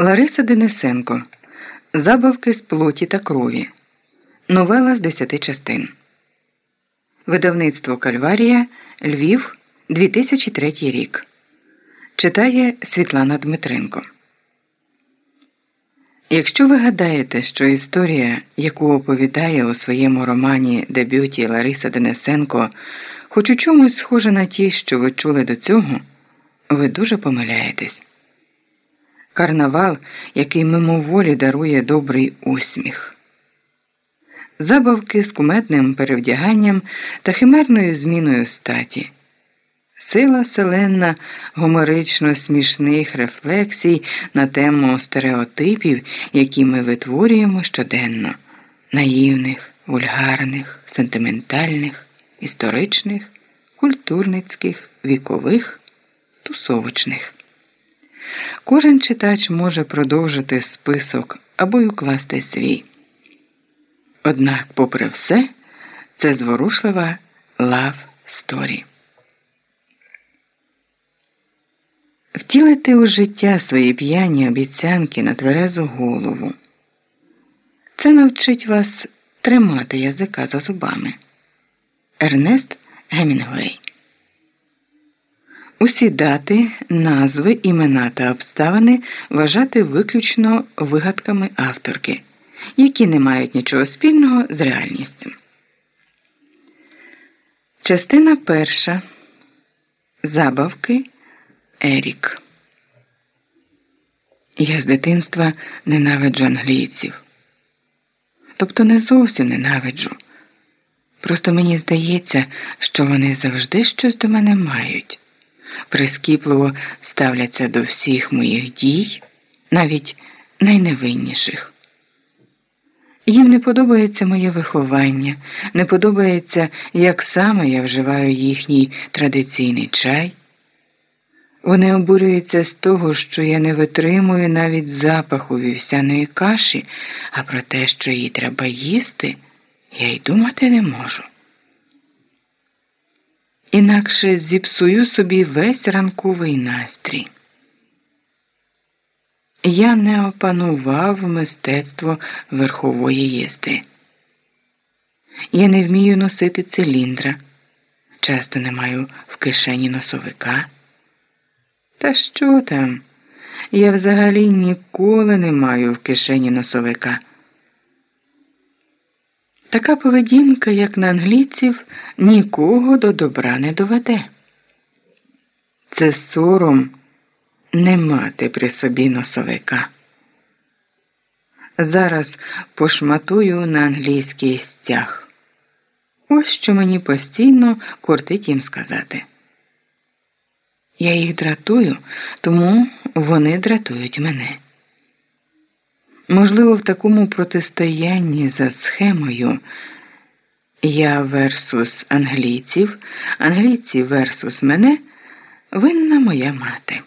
Лариса Денисенко Забавки з плоті та крові. Новела з десяти частин. Видавництво Кальварія Львів 2003 рік. Читає Світлана Дмитренко. Якщо ви гадаєте, що історія, яку оповідає у своєму романі дебюті Лариса Денисенко, хоч у чомусь схожа на ті, що ви чули до цього, ви дуже помиляєтесь. Карнавал, який мимоволі дарує добрий усміх. Забавки з куметним перевдяганням та химерною зміною статі. Сила селенна гуморично смішних рефлексій на тему стереотипів, які ми витворюємо щоденно, наївних, вульгарних, сентиментальних, історичних, культурницьких, вікових, тусовочних. Кожен читач може продовжити список або й укласти свій. Однак, попри все, це зворушлива лав сторі. Втілити у життя свої п'яні обіцянки на тверезу голову. Це навчить вас тримати язика за зубами. Ернест Гемінгвей Усі дати, назви, імена та обставини вважати виключно вигадками авторки, які не мають нічого спільного з реальністю. Частина перша. Забавки Ерік. Я з дитинства ненавиджу англійців. Тобто не зовсім ненавиджу. Просто мені здається, що вони завжди щось до мене мають прискіпливо ставляться до всіх моїх дій, навіть найневинніших. Їм не подобається моє виховання, не подобається, як саме я вживаю їхній традиційний чай. Вони обурюються з того, що я не витримую навіть запаху вівсяної каші, а про те, що її треба їсти, я й думати не можу. Інакше зіпсую собі весь ранковий настрій. Я не опанував мистецтво верхової їзди. Я не вмію носити циліндра, часто не маю в кишені носовика. Та що там? Я взагалі ніколи не маю в кишені носовика. Така поведінка, як на англійців, нікого до добра не доведе. Це сором не мати при собі носовика. Зараз пошматую на англійський стяг. Ось що мені постійно кортить їм сказати. Я їх дратую, тому вони дратують мене. Можливо, в такому протистоянні за схемою я версус англійців, англійці версус мене винна моя мати.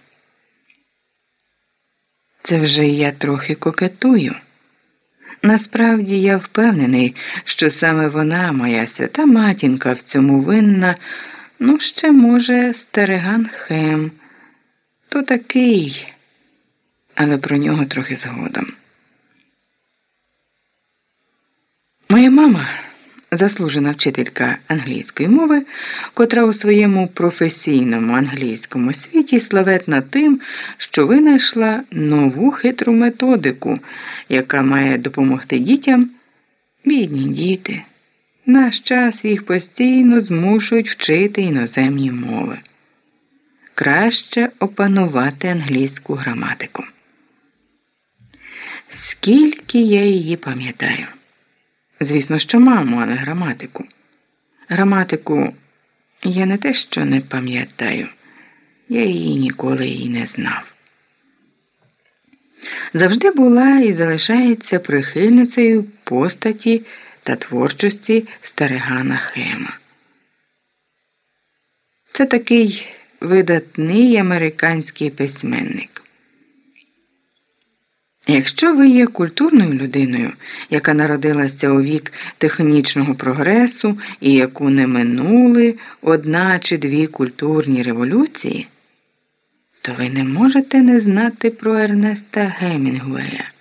Це вже я трохи кокетую. Насправді я впевнений, що саме вона, моя свята матінка, в цьому винна, ну, ще, може, стереган Хем, то такий, але про нього трохи згодом. Моя мама заслужена вчителька англійської мови, котра у своєму професійному англійському світі славетна тим, що винайшла нову хитру методику, яка має допомогти дітям, бідні діти. Наш час їх постійно змушують вчити іноземні мови. Краще опанувати англійську граматику. Скільки я її пам'ятаю. Звісно, що маму, а не граматику. Граматику я не те, що не пам'ятаю, я її ніколи і не знав. Завжди була і залишається прихильницею постаті та творчості старигана Хема. Це такий видатний американський письменник. Якщо ви є культурною людиною, яка народилася у вік технічного прогресу і яку не минули одна чи дві культурні революції, то ви не можете не знати про Ернеста Гемінгуея.